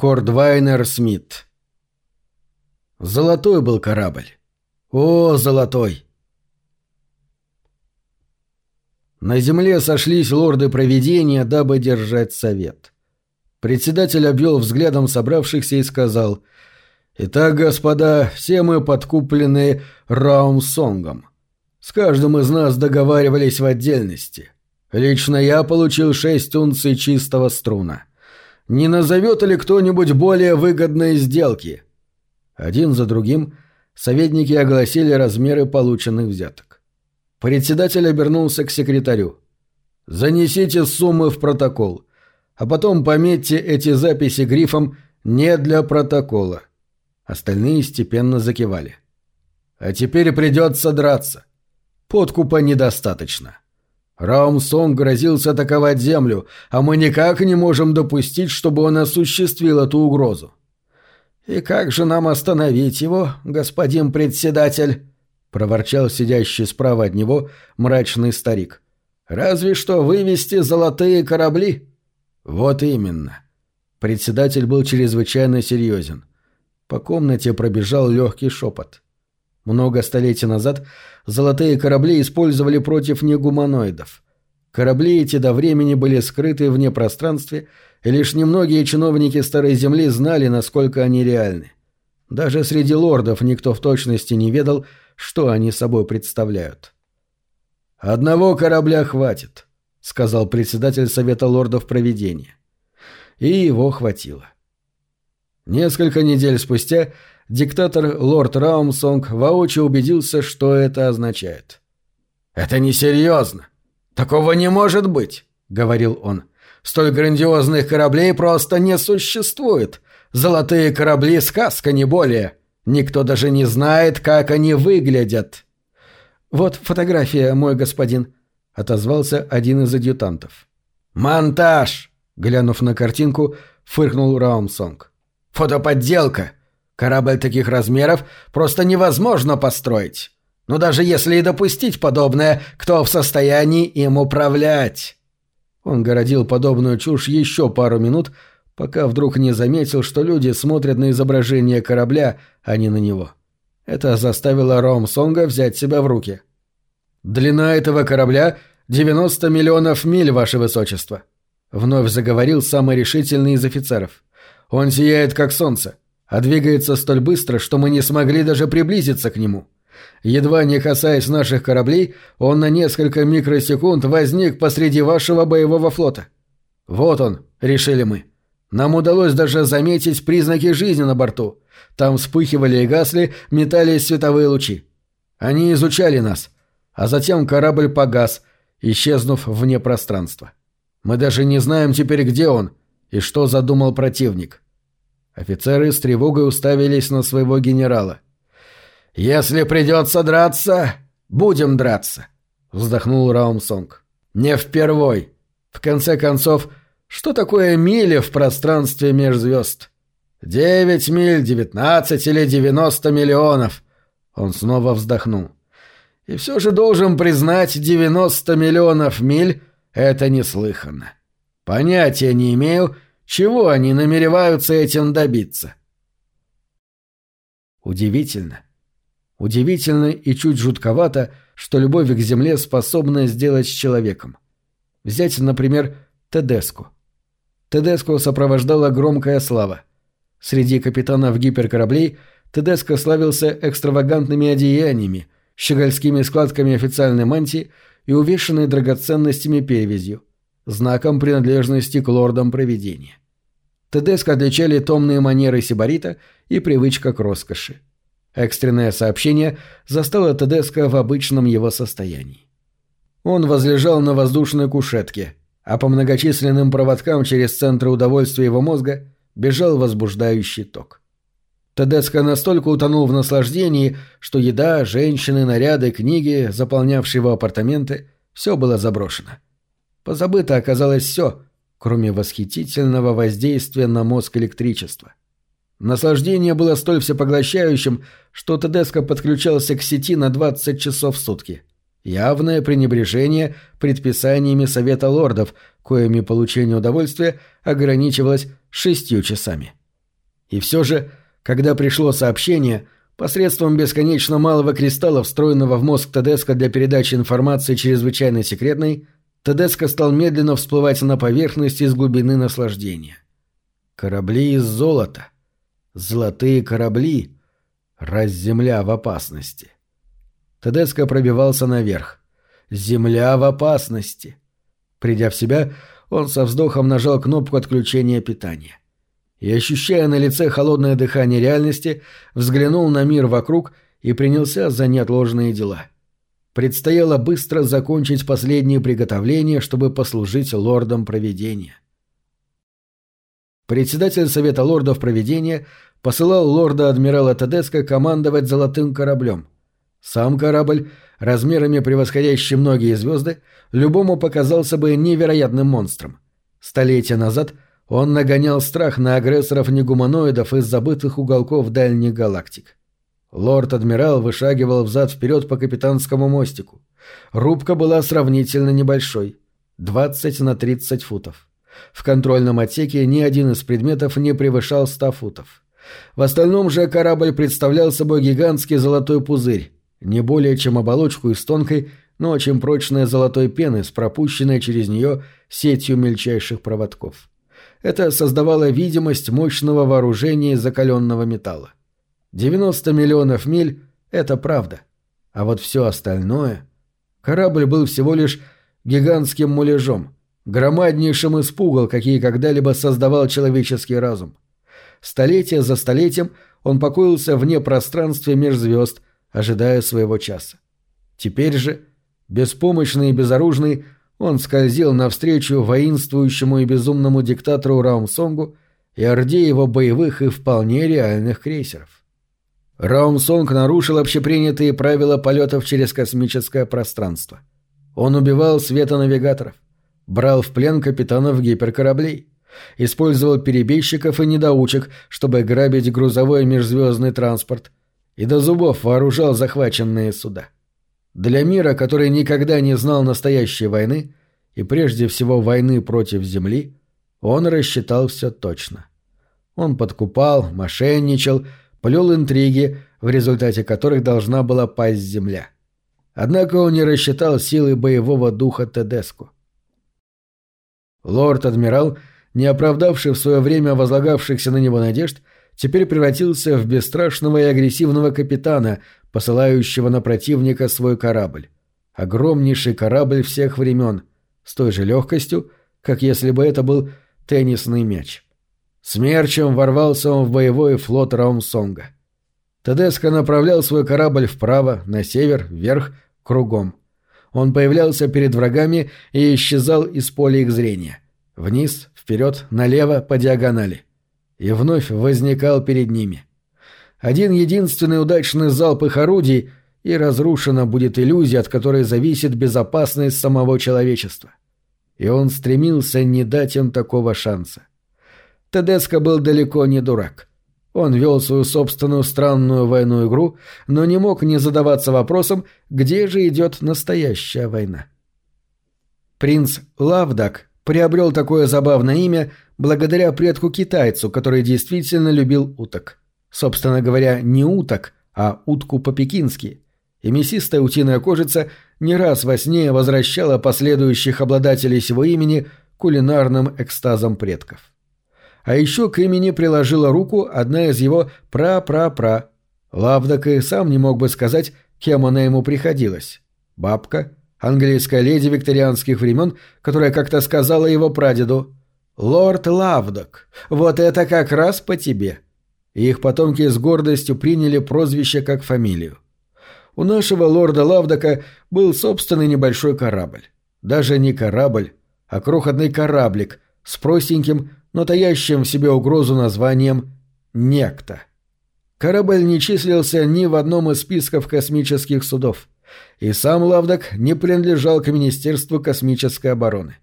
Кордвайнер Смит. Золотой был корабль. О, золотой! На земле сошлись лорды провидения, дабы держать совет. Председатель обвел взглядом собравшихся и сказал «Итак, господа, все мы подкуплены Раумсонгом. С каждым из нас договаривались в отдельности. Лично я получил шесть унций чистого струна. Не назовет ли кто-нибудь более выгодные сделки?» Один за другим советники огласили размеры полученных взяток. Председатель обернулся к секретарю. «Занесите суммы в протокол, а потом пометьте эти записи грифом «Не для протокола». Остальные степенно закивали. «А теперь придется драться. Подкупа недостаточно». Раумсон грозился атаковать Землю, а мы никак не можем допустить, чтобы он осуществил эту угрозу. «И как же нам остановить его, господин председатель?» — проворчал сидящий справа от него мрачный старик. «Разве что вывести золотые корабли». «Вот именно». Председатель был чрезвычайно серьезен. По комнате пробежал легкий шепот. Много столетий назад золотые корабли использовали против негуманоидов. Корабли эти до времени были скрыты вне пространстве, и лишь немногие чиновники Старой Земли знали, насколько они реальны. Даже среди лордов никто в точности не ведал, что они собой представляют. «Одного корабля хватит», — сказал председатель Совета лордов Провидения. И его хватило. Несколько недель спустя диктатор лорд Раумсонг воочию убедился, что это означает. «Это несерьезно. Такого не может быть», — говорил он. «Столь грандиозных кораблей просто не существует. Золотые корабли — сказка, не более. Никто даже не знает, как они выглядят». «Вот фотография, мой господин», — отозвался один из адъютантов. «Монтаж!» — глянув на картинку, фыркнул Раумсонг. «Фотоподделка! Корабль таких размеров просто невозможно построить. Но даже если и допустить подобное, кто в состоянии им управлять? Он городил подобную чушь еще пару минут, пока вдруг не заметил, что люди смотрят на изображение корабля, а не на него. Это заставило Ром Сонга взять себя в руки. «Длина этого корабля — 90 миллионов миль, ваше высочество», — вновь заговорил самый решительный из офицеров. «Он сияет, как солнце а двигается столь быстро, что мы не смогли даже приблизиться к нему. Едва не касаясь наших кораблей, он на несколько микросекунд возник посреди вашего боевого флота. Вот он, решили мы. Нам удалось даже заметить признаки жизни на борту. Там вспыхивали и гасли, метались световые лучи. Они изучали нас, а затем корабль погас, исчезнув вне пространства. Мы даже не знаем теперь, где он и что задумал противник. — Офицеры с тревогой уставились на своего генерала. «Если придется драться, будем драться», — вздохнул Раумсонг. «Не впервой. В конце концов, что такое мили в пространстве межзвезд? Девять миль, девятнадцать или девяносто миллионов?» Он снова вздохнул. «И все же должен признать, девяносто миллионов миль — это неслыханно. Понятия не имею, — чего они намереваются этим добиться? Удивительно. Удивительно и чуть жутковато, что любовь к земле способна сделать с человеком. Взять, например, Тедеску. Тедеску сопровождала громкая слава. Среди капитанов гиперкораблей Тедеско славился экстравагантными одеяниями, щегольскими складками официальной мантии и увешанной драгоценностями перевязью знаком принадлежности к лордам провидения. Тедеско отличали томные манеры Сибарита и привычка к роскоши. Экстренное сообщение застало Тедеско в обычном его состоянии. Он возлежал на воздушной кушетке, а по многочисленным проводкам через центры удовольствия его мозга бежал возбуждающий ток. Тедеско настолько утонул в наслаждении, что еда, женщины, наряды, книги, заполнявшие его апартаменты, все было заброшено. — Позабыто оказалось все, кроме восхитительного воздействия на мозг электричества. Наслаждение было столь всепоглощающим, что Тедеско подключался к сети на 20 часов в сутки. Явное пренебрежение предписаниями Совета лордов, коими получение удовольствия ограничивалось шестью часами. И все же, когда пришло сообщение, посредством бесконечно малого кристалла, встроенного в мозг Тедеско для передачи информации чрезвычайно секретной, Тедеско стал медленно всплывать на поверхность из глубины наслаждения. Корабли из золота. Золотые корабли. Раз земля в опасности. Тедеско пробивался наверх. Земля в опасности. Придя в себя, он со вздохом нажал кнопку отключения питания. И, ощущая на лице холодное дыхание реальности, взглянул на мир вокруг и принялся за неотложные дела. Предстояло быстро закончить последние приготовления, чтобы послужить лордом проведения. Председатель Совета лордов проведения посылал лорда-адмирала Тедеско командовать золотым кораблем. Сам корабль, размерами превосходящий многие звезды, любому показался бы невероятным монстром. Столетия назад он нагонял страх на агрессоров негуманоидов из забытых уголков дальних галактик. Лорд-адмирал вышагивал взад-вперед по капитанскому мостику. Рубка была сравнительно небольшой — 20 на 30 футов. В контрольном отсеке ни один из предметов не превышал 100 футов. В остальном же корабль представлял собой гигантский золотой пузырь, не более чем оболочку из тонкой, но очень прочной золотой пены с пропущенной через нее сетью мельчайших проводков. Это создавало видимость мощного вооружения из закаленного металла. 90 миллионов миль — это правда. А вот все остальное... Корабль был всего лишь гигантским муляжом, громаднейшим испугал, какие когда-либо создавал человеческий разум. Столетие за столетием он покоился вне пространстве межзвезд, ожидая своего часа. Теперь же, беспомощный и безоружный, он скользил навстречу воинствующему и безумному диктатору Раумсонгу и орде его боевых и вполне реальных крейсеров. Раумсонг нарушил общепринятые правила полетов через космическое пространство. Он убивал светонавигаторов, брал в плен капитанов гиперкораблей, использовал перебежчиков и недоучек, чтобы грабить грузовой межзвездный транспорт, и до зубов вооружал захваченные суда. Для мира, который никогда не знал настоящей войны, и прежде всего войны против Земли, он рассчитал все точно. Он подкупал, мошенничал, плел интриги, в результате которых должна была пасть Земля. Однако он не рассчитал силы боевого духа Тедеску. Лорд-адмирал, не оправдавший в свое время возлагавшихся на него надежд, теперь превратился в бесстрашного и агрессивного капитана, посылающего на противника свой корабль. Огромнейший корабль всех времен, с той же легкостью, как если бы это был теннисный мяч. Смерчем ворвался он в боевой флот Раумсонга. Тедеско направлял свой корабль вправо, на север, вверх, кругом. Он появлялся перед врагами и исчезал из поля их зрения. Вниз, вперед, налево, по диагонали и вновь возникал перед ними. Один единственный удачный залп их орудий, и разрушена будет иллюзия, от которой зависит безопасность самого человечества. И он стремился не дать им такого шанса. Тедеско был далеко не дурак. Он вел свою собственную странную военную игру, но не мог не задаваться вопросом, где же идет настоящая война. Принц Лавдак приобрел такое забавное имя благодаря предку-китайцу, который действительно любил уток. Собственно говоря, не уток, а утку по-пекински. И мясистая утиная кожица не раз во сне возвращала последующих обладателей сего имени кулинарным экстазом предков. А еще к имени приложила руку одна из его пра-пра-пра. Лавдок и сам не мог бы сказать, кем она ему приходилась. Бабка, английская леди викторианских времен, которая как-то сказала его прадеду «Лорд Лавдок, вот это как раз по тебе». И их потомки с гордостью приняли прозвище как фамилию. У нашего лорда Лавдока был собственный небольшой корабль. Даже не корабль, а крохотный кораблик с простеньким, но таящим в себе угрозу названием «Некто». Корабль не числился ни в одном из списков космических судов и сам Лавдок не принадлежал к Министерству космической обороны.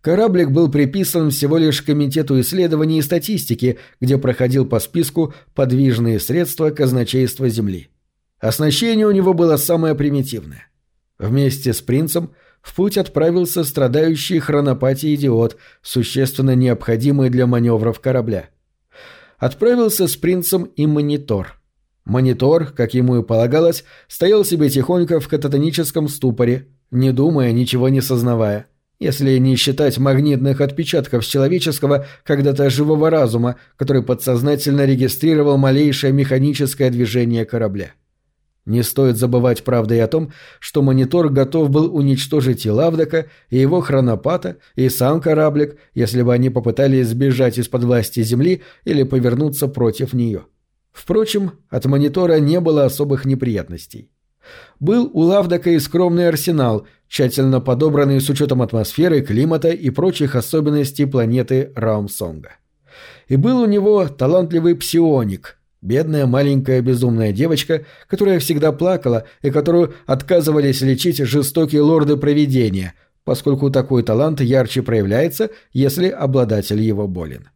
Кораблик был приписан всего лишь Комитету исследований и статистики, где проходил по списку подвижные средства казначейства Земли. Оснащение у него было самое примитивное. Вместе с принцем в путь отправился страдающий хронопатией идиот, существенно необходимый для маневров корабля. отправился с принцем и монитор. Монитор, как ему и полагалось, стоял себе тихонько в кататоническом ступоре, не думая, ничего не сознавая если не считать магнитных отпечатков человеческого, когда-то живого разума, который подсознательно регистрировал малейшее механическое движение корабля. Не стоит забывать, правда, и о том, что монитор готов был уничтожить и Лавдака, и его хронопата, и сам кораблик, если бы они попытались сбежать из-под власти Земли или повернуться против нее. Впрочем, от монитора не было особых неприятностей. Был у Лавдака и скромный арсенал, тщательно подобранный с учетом атмосферы, климата и прочих особенностей планеты Раумсонга. И был у него талантливый псионик – Бедная маленькая безумная девочка, которая всегда плакала и которую отказывались лечить жестокие лорды провидения, поскольку такой талант ярче проявляется, если обладатель его болен.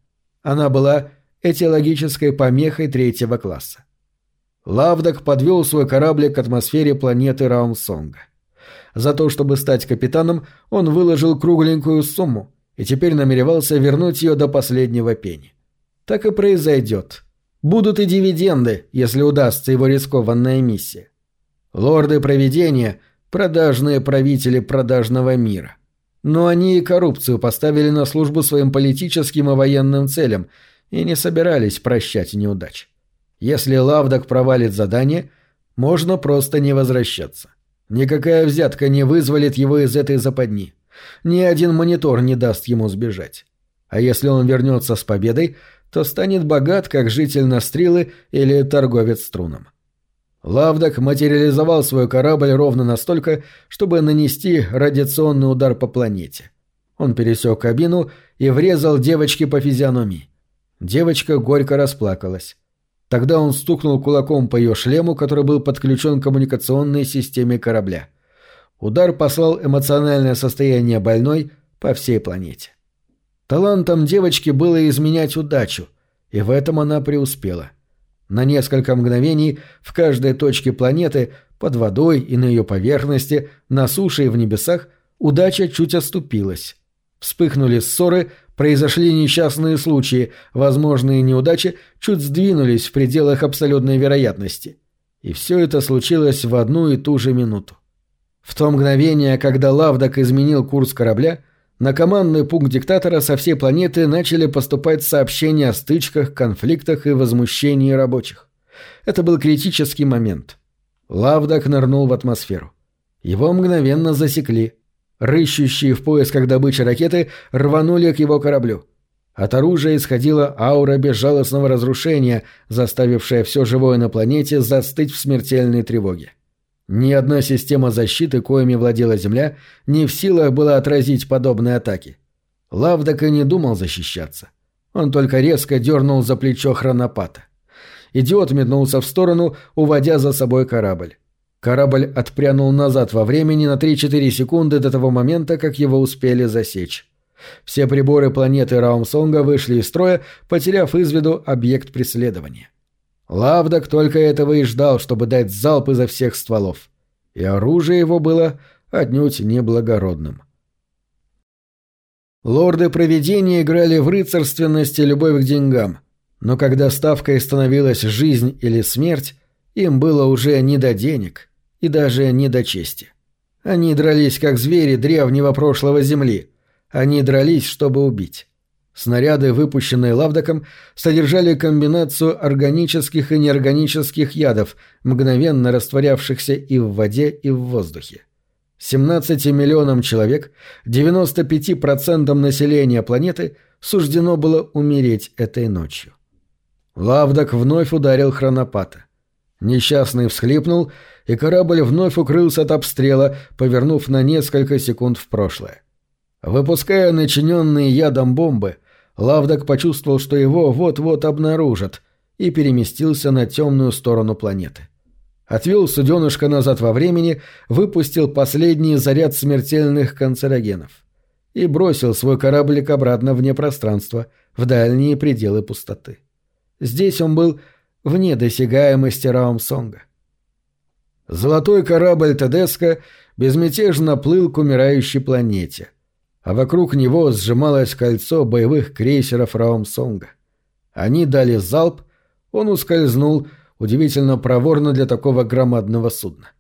Она была этиологической помехой третьего класса. Лавдак подвел свой корабль к атмосфере планеты Раумсонга. За то, чтобы стать капитаном, он выложил кругленькую сумму и теперь намеревался вернуть ее до последнего пени. Так и произойдет. Будут и дивиденды, если удастся его рискованная миссия. Лорды провидения – продажные правители продажного мира. Но они и коррупцию поставили на службу своим политическим и военным целям и не собирались прощать неудач. Если Лавдок провалит задание, можно просто не возвращаться. Никакая взятка не вызволит его из этой западни. Ни один монитор не даст ему сбежать. А если он вернется с победой – то станет богат, как житель Настрилы или торговец струном. Лавдок материализовал свой корабль ровно настолько, чтобы нанести радиационный удар по планете. Он пересек кабину и врезал девочке по физиономии. Девочка горько расплакалась. Тогда он стукнул кулаком по ее шлему, который был подключен к коммуникационной системе корабля. Удар послал эмоциональное состояние больной по всей планете. Талантом девочки было изменять удачу, и в этом она преуспела. На несколько мгновений в каждой точке планеты, под водой и на ее поверхности, на суше и в небесах, удача чуть оступилась. Вспыхнули ссоры, произошли несчастные случаи, возможные неудачи чуть сдвинулись в пределах абсолютной вероятности. И все это случилось в одну и ту же минуту. В то мгновение, когда Лавдак изменил курс корабля, на командный пункт диктатора со всей планеты начали поступать сообщения о стычках, конфликтах и возмущении рабочих. Это был критический момент. Лавдак нырнул в атмосферу. Его мгновенно засекли. Рыщущие в поисках добычи ракеты рванули к его кораблю. От оружия исходила аура безжалостного разрушения, заставившая все живое на планете застыть в смертельной тревоге. Ни одна система защиты, коими владела Земля, не в силах была отразить подобные атаки. Лавдак и не думал защищаться. Он только резко дернул за плечо хронопата. Идиот метнулся в сторону, уводя за собой корабль. Корабль отпрянул назад во времени на 3-4 секунды до того момента, как его успели засечь. Все приборы планеты Раумсонга вышли из строя, потеряв из виду объект преследования. Лавдок только этого и ждал, чтобы дать залп изо всех стволов. И оружие его было отнюдь неблагородным. Лорды провидения играли в рыцарственность и любовь к деньгам, но когда ставкой становилась жизнь или смерть, им было уже не до денег и даже не до чести. Они дрались как звери древнего прошлого земли. Они дрались, чтобы убить. Снаряды, выпущенные Лавдоком, содержали комбинацию органических и неорганических ядов, мгновенно растворявшихся и в воде, и в воздухе. 17 миллионам человек, 95% населения планеты суждено было умереть этой ночью. Лавдок вновь ударил хронопата. Несчастный всхлипнул, и корабль вновь укрылся от обстрела, повернув на несколько секунд в прошлое. Выпуская начиненные ядом бомбы, Лавдок почувствовал, что его вот-вот обнаружат, и переместился на темную сторону планеты. Отвел суденышко назад во времени, выпустил последний заряд смертельных канцерогенов и бросил свой кораблик обратно вне пространства, в дальние пределы пустоты. Здесь он был вне досягаемости Раумсонга. Золотой корабль Тедеско безмятежно плыл к умирающей планете — а вокруг него сжималось кольцо боевых крейсеров Раумсонга. Они дали залп, он ускользнул, удивительно проворно для такого громадного судна.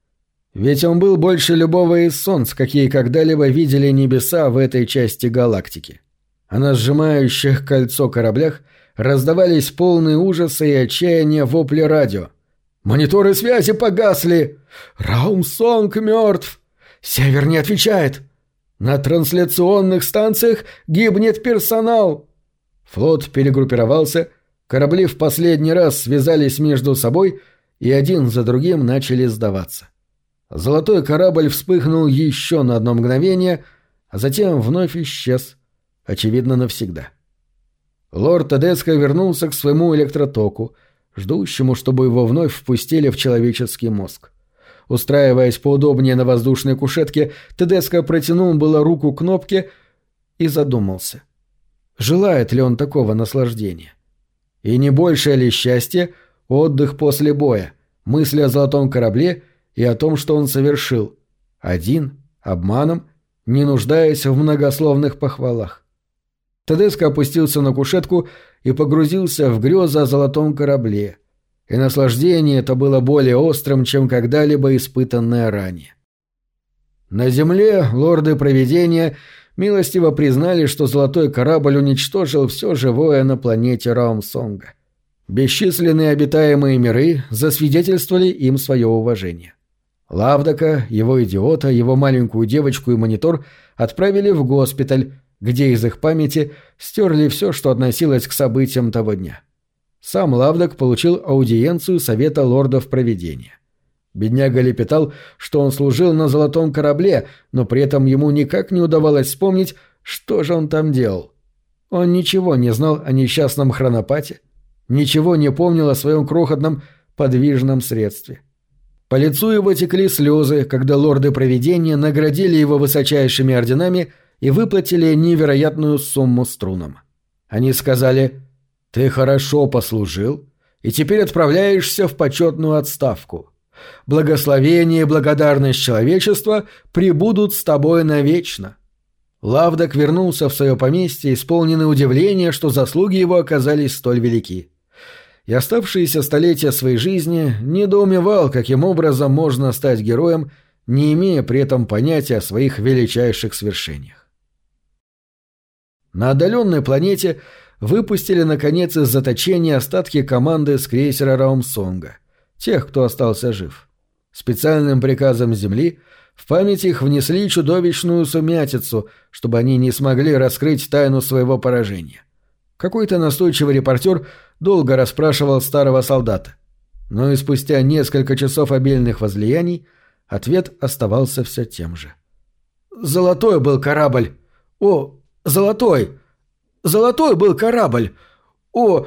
Ведь он был больше любого из солнц, какие когда-либо видели небеса в этой части галактики. А на сжимающих кольцо кораблях раздавались полные ужаса и отчаяния вопли радио. «Мониторы связи погасли! Раумсонг мертв! Север не отвечает! На трансляционных станциях гибнет персонал!» Флот перегруппировался, корабли в последний раз связались между собой и один за другим начали сдаваться. Золотой корабль вспыхнул еще на одно мгновение, а затем вновь исчез, очевидно, навсегда. Лорд Тедеско вернулся к своему электротоку, ждущему, чтобы его вновь впустили в человеческий мозг. Устраиваясь поудобнее на воздушной кушетке, Тедеско протянул было руку кнопке и задумался. Желает ли он такого наслаждения? И не большее ли счастье отдых после боя, мысли о золотом корабле — и о том, что он совершил. Один, обманом, не нуждаясь в многословных похвалах. Тедеско опустился на кушетку и погрузился в грезы о золотом корабле. И наслаждение это было более острым, чем когда-либо испытанное ранее. На земле лорды провидения милостиво признали, что золотой корабль уничтожил все живое на планете Раумсонга. Бесчисленные обитаемые миры засвидетельствовали им свое уважение. Лавдака, его идиота, его маленькую девочку и монитор отправили в госпиталь, где из их памяти стерли все, что относилось к событиям того дня. Сам Лавдак получил аудиенцию Совета лордов Проведения. Бедняга лепетал, что он служил на золотом корабле, но при этом ему никак не удавалось вспомнить, что же он там делал. Он ничего не знал о несчастном хронопате, ничего не помнил о своем крохотном подвижном средстве. — по лицу его текли слезы, когда лорды провидения наградили его высочайшими орденами и выплатили невероятную сумму струнам. Они сказали «Ты хорошо послужил и теперь отправляешься в почетную отставку. Благословение и благодарность человечества прибудут с тобой навечно». Лавдок вернулся в свое поместье, исполненный удивления, что заслуги его оказались столь велики и оставшиеся столетия своей жизни недоумевал, каким образом можно стать героем, не имея при этом понятия о своих величайших свершениях. На отдаленной планете выпустили, наконец, из заточения остатки команды с крейсера Раумсонга, тех, кто остался жив. Специальным приказом Земли в память их внесли чудовищную сумятицу, чтобы они не смогли раскрыть тайну своего поражения. Какой-то настойчивый репортер долго расспрашивал старого солдата. Но и спустя несколько часов обильных возлияний ответ оставался все тем же. «Золотой был корабль! О, золотой! Золотой был корабль! О,